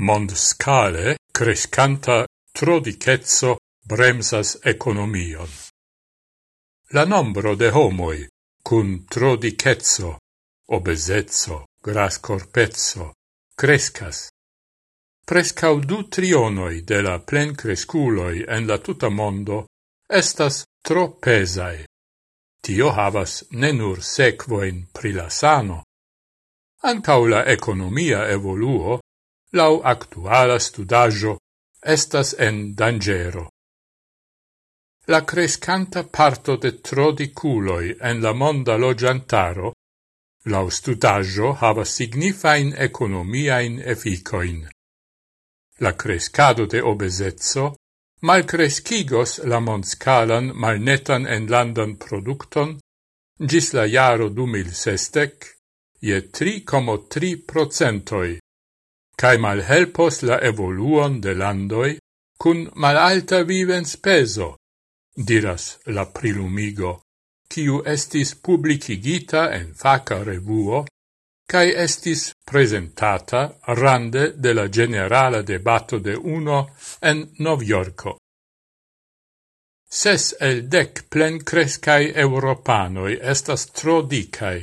mondscale crescanta trodicezzo bremsas economion. La nombro de homoi cun trodicezzo, obesezzo, grascorpezzo, crescas. Prescau du trionoi de la plen cresculoi en la tuta mondo estas tro pesae. Tio havas nenur sequoin pri la sano. Ancau la economia evoluo lau actuala studaggio, estas en dangero. La crescanta parto de trodiculoi en la monda logiantaro, lau studaggio havas signifain economiain efficoin. La crescado de obesezzo malcrescigos la mondscalan malnetan enlandan producton gis la jaro du mil sestec je tri como tri procentoi, cae malhelpos la evoluon de landoi cun malalta vivens peso, diras la prilumigo, ciu estis publicigita en faca revuo, cae estis presentata rande de la generala debato de uno en Noviorco. Ses el dec plen crescai europanoi estas tro dicai,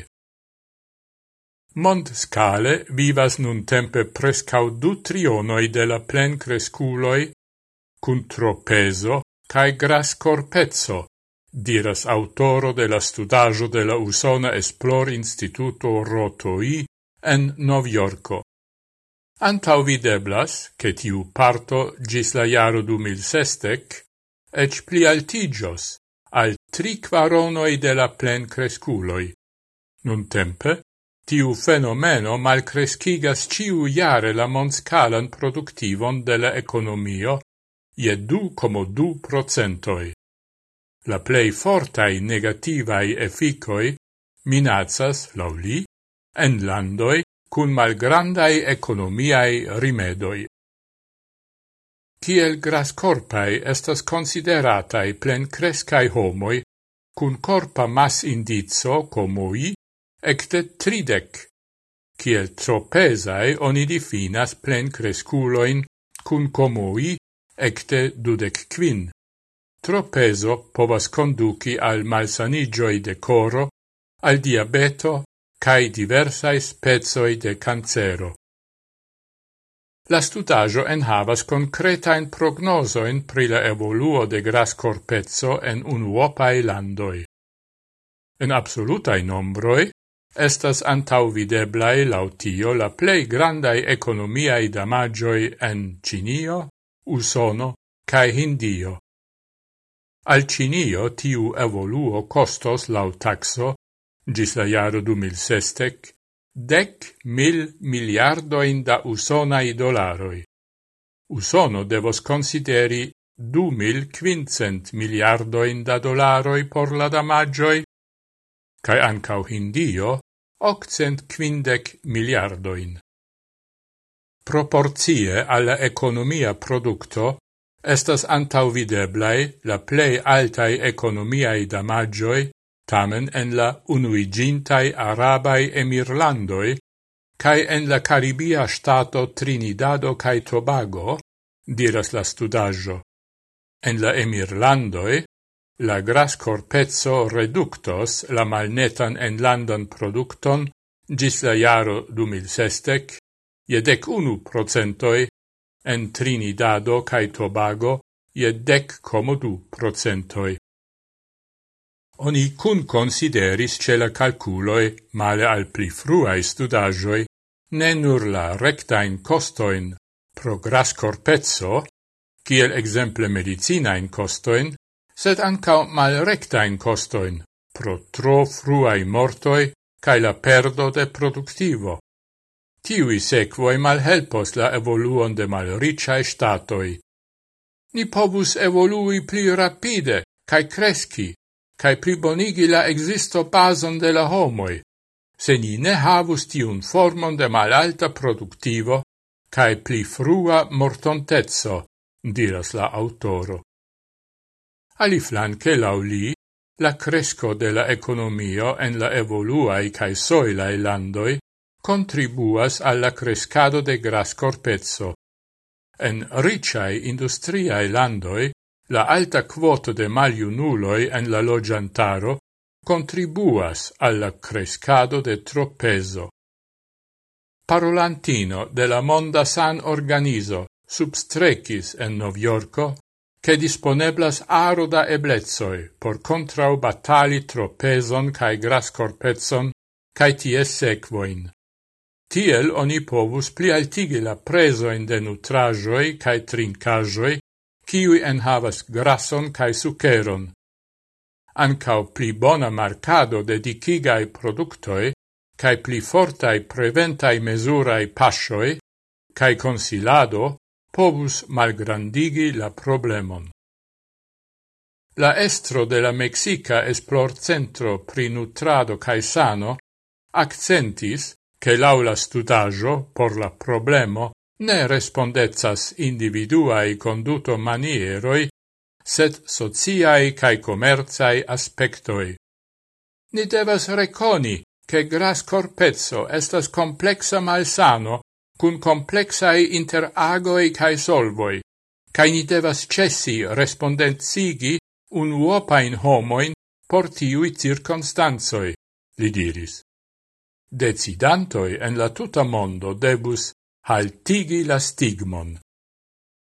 Mondscale vivas nun tempe prescau du trionoi de la plen cresculoi cun tropeso cae gras corpezzo, diras autoro de la studajo de la Usona Esplor Instituto Rotoi en Noviorco. Antau videblas, che tiu parto gis la jaro du mil sestec, ec pli altigios, al tri quaronoi de la plen cresculoi. Nun tempe, Tiu fenomeno malcrescigas ciu iare la monscalan productivon de la economio je du como du procentoi. La plei fortai negativai efficoi minazas, lauli, en landoi cun malgrandai economiai rimedoi. Kiel grascorpai estas consideratai plen crescai homoi cun corpa mas indizo como i ecte tridec, kiel tropesae oni difinas plen cresculoin cun comui ecte dudec quin. Tropeso povas conduci al malsanigioi de coro, al diabeto, cae diversae spezoi de cancero. La studajo enhavas concretain prognosoin pri la evoluo de gras corpezzo en unuopae landoi. En absolutae nombroi, estas antaŭvideblaj laŭ tio la plej grandaj ekonomiaj damaĝoj en Ĉinio, Usono kaj Hindio. Al Ĉinio tiu evoluo kostos laŭ takso gis la jaro 2060 dec mil miliardoin da usonai dolaroi. Usono devos consideri du mil quincent miliardoin da dolaroi por la damagioi, cae ancau Hindio octcent quindec miliardoin. Proporzie alla economia producto estas antauvideblai la plei altai economiai damagioi tamen en la unuigintai arabai emirlandoi cae en la Caribia stato Trinidado cae Tobago, diras la studaggio. En la emirlandoi La grascorpezzo reductos la malnetan en landan producton gis la jaro 2060 je dec unu procentoi en Trinidado cae Tobago je dec comodu procentoi. Oni cun consideris ce la calculoi male al pli fruae studagioi ne nur la rectain costoin pro grascorpezzo, kiel exemple medicinain costoin, sed mal malrectain costoin, pro tro fruai mortoi cae la perdo de productivo. Tiui sequoi malhelpos la evoluon de malriciae statoi. Ni povus evolui pli rapide, cae cresci, cae plibonigi la existo bason de la homoi, se ni ne havus tiun formon de malalta productivo, cae pli frua mortontezzo, diras la autoro. Aliflanque lauli, la cresco de la economio en la evoluae cae soilae landoi contribuas alla crescado de gras corpezzo. En riciae industriae landoi, la alta quoto de maliunuloi en la logiantaro contribuas alla crescado de tropezo. Parolantino de la Monda San Organizo substrecis en Noviorco che disponeblas aro da eblezoi por contrau batali tropezon cae grascorpezon cae ties sequoin. Tiel oni povus pli altigi la presoin de nutrajoi cae trincajoi, kiui enhavas grason cae sukeron. Ancao pli bona marcado de dicigai productoi, cae pli fortai preventai mesurai pasioi cae consilado povus malgrandigi la problemon. La estro de la Mexica esplorcentro pri nutrado cae sano accentis che l'aula studaggio por la problemo ne respondezas individuai conduto manieroi, sed sociai cae commerzai aspectoi. Ni devas reconi che gras corpezzo estas complexa malsano cun complexae interagoi cae solvoi, cae ni devas cessi respondenzigi unuopain homoin por tiui circonstanzoi, li diris. Decidantoi en la tuta mondo debus haltigi la stigmon.